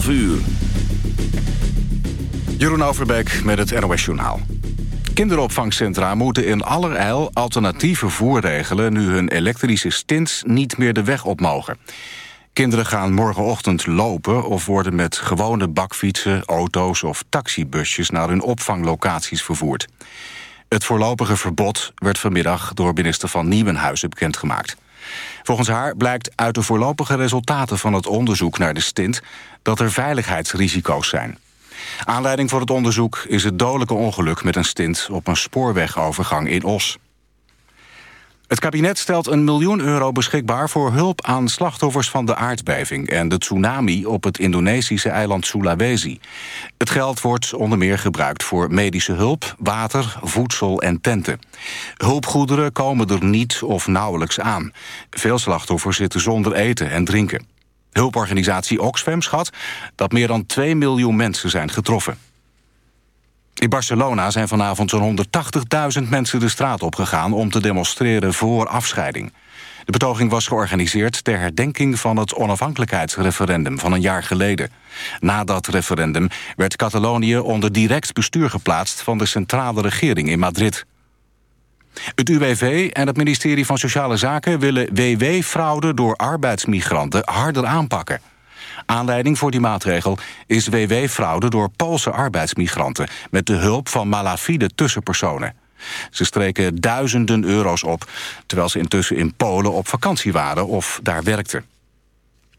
12 uur. Jeroen Overbeek met het NOS Journaal. Kinderopvangcentra moeten in allerijl alternatieve vervoer nu hun elektrische stints niet meer de weg op mogen. Kinderen gaan morgenochtend lopen of worden met gewone bakfietsen, auto's of taxibusjes naar hun opvanglocaties vervoerd. Het voorlopige verbod werd vanmiddag door minister van Nieuwenhuizen bekendgemaakt. Volgens haar blijkt uit de voorlopige resultaten van het onderzoek naar de stint dat er veiligheidsrisico's zijn. Aanleiding voor het onderzoek is het dodelijke ongeluk met een stint op een spoorwegovergang in Os. Het kabinet stelt een miljoen euro beschikbaar voor hulp aan slachtoffers van de aardbeving en de tsunami op het Indonesische eiland Sulawesi. Het geld wordt onder meer gebruikt voor medische hulp, water, voedsel en tenten. Hulpgoederen komen er niet of nauwelijks aan. Veel slachtoffers zitten zonder eten en drinken. Hulporganisatie Oxfam schat dat meer dan 2 miljoen mensen zijn getroffen. In Barcelona zijn vanavond zo'n 180.000 mensen de straat opgegaan... om te demonstreren voor afscheiding. De betoging was georganiseerd ter herdenking van het onafhankelijkheidsreferendum van een jaar geleden. Na dat referendum werd Catalonië onder direct bestuur geplaatst van de centrale regering in Madrid. Het UWV en het ministerie van Sociale Zaken willen WW-fraude door arbeidsmigranten harder aanpakken. Aanleiding voor die maatregel is WW-fraude door Poolse arbeidsmigranten... met de hulp van malafide tussenpersonen. Ze streken duizenden euro's op... terwijl ze intussen in Polen op vakantie waren of daar werkten.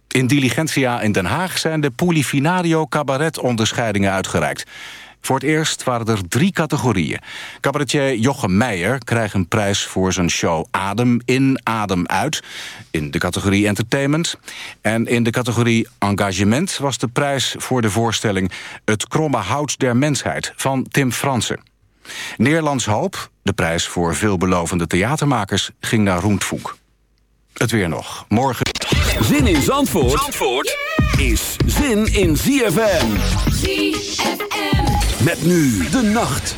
In Diligentia in Den Haag zijn de Polifinario Cabaret onderscheidingen uitgereikt. Voor het eerst waren er drie categorieën. Cabaretier Jochem Meijer krijgt een prijs voor zijn show Adem in, Adem uit... in de categorie Entertainment. En in de categorie Engagement was de prijs voor de voorstelling... Het kromme hout der mensheid van Tim Fransen. Nederlands Hoop, de prijs voor veelbelovende theatermakers... ging naar Roentvoek. Het weer nog. Morgen... Zin in Zandvoort, Zandvoort is zin in ZFM. ZFM. Met nu de nacht.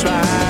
try.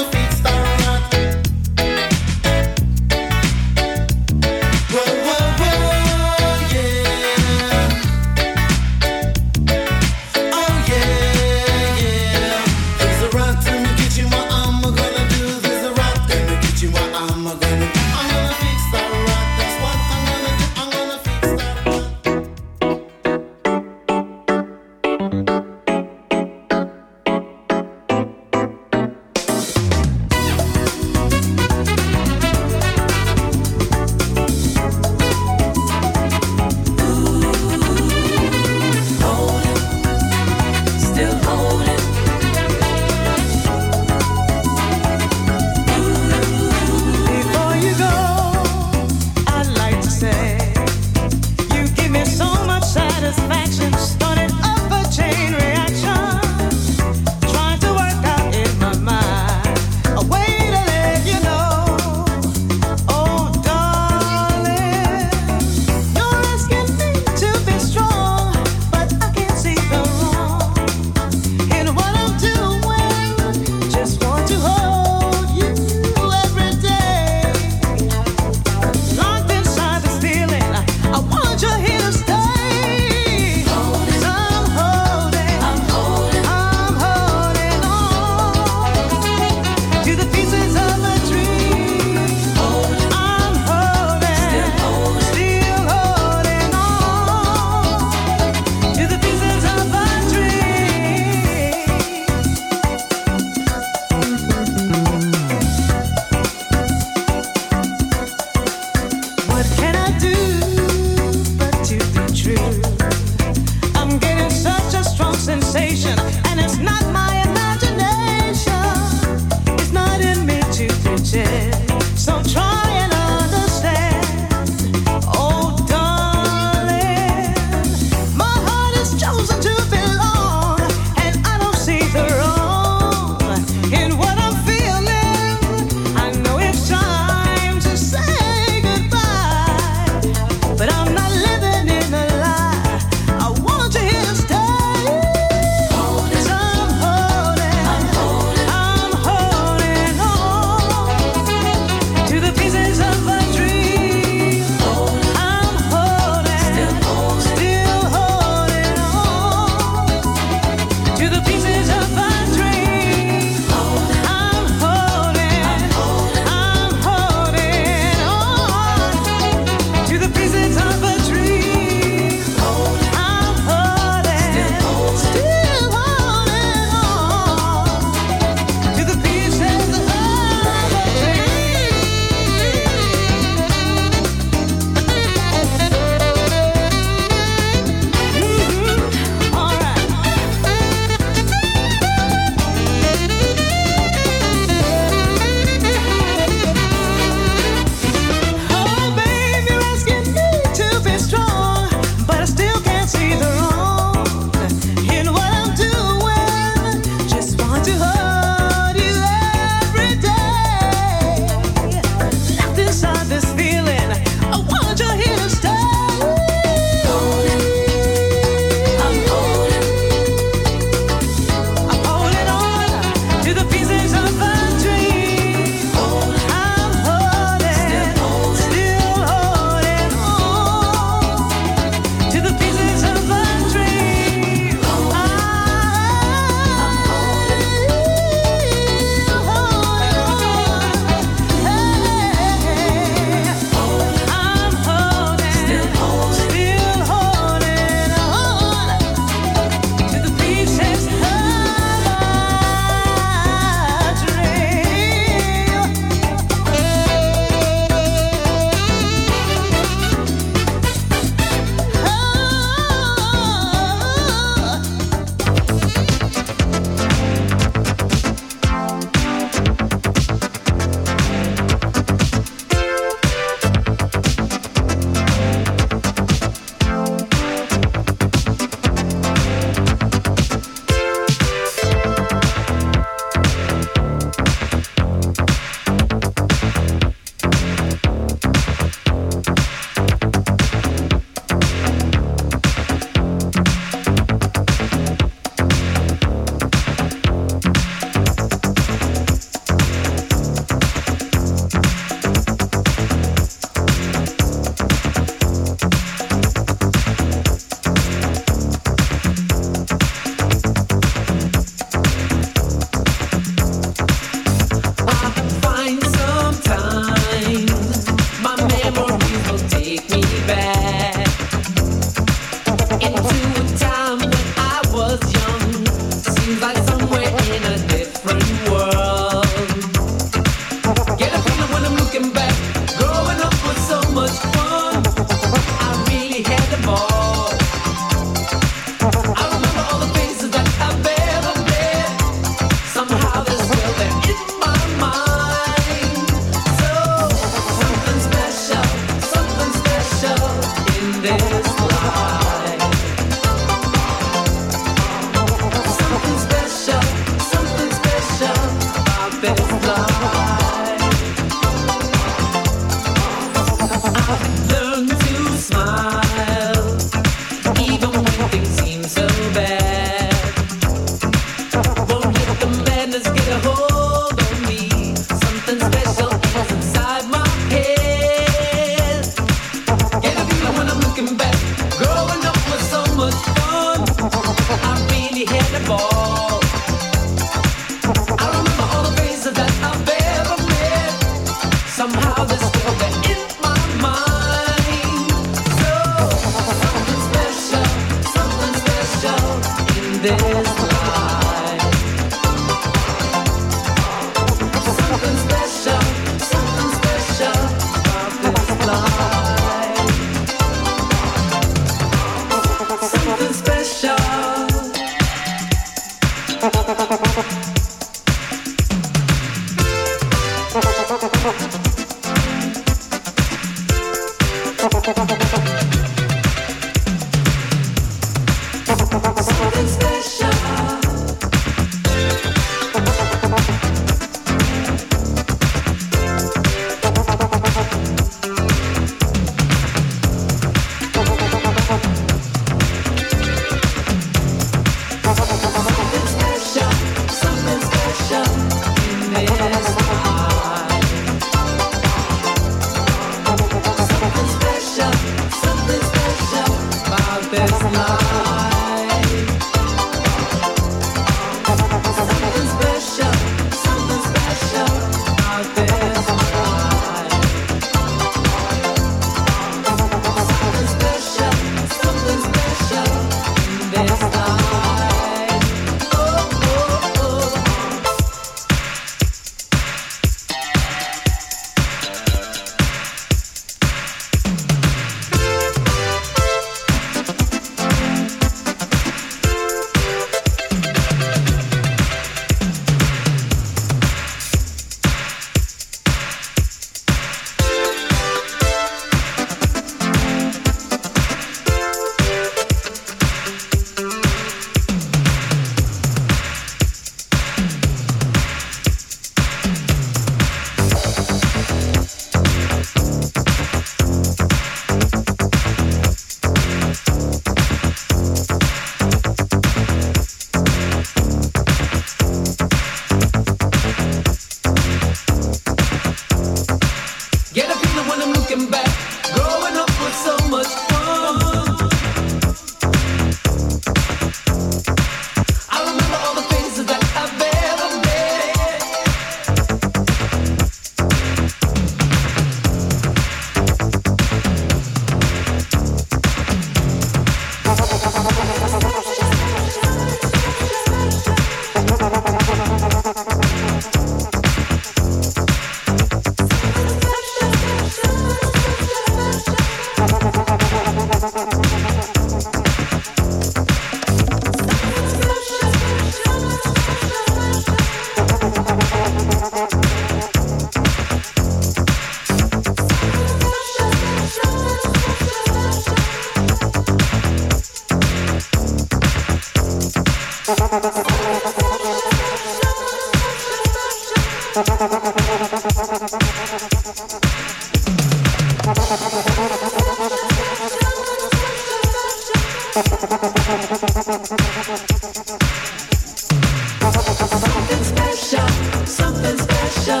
Something special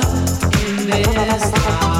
in this house.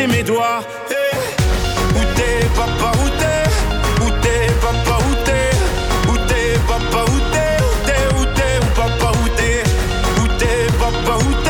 compter mes doigts. Hey. Où t'es, papa, où t'es? Où t'es, papa, où t'es? Où t'es, papa, où t'es? Où t'es, où t'es, où papa, où t'es? Où papa, où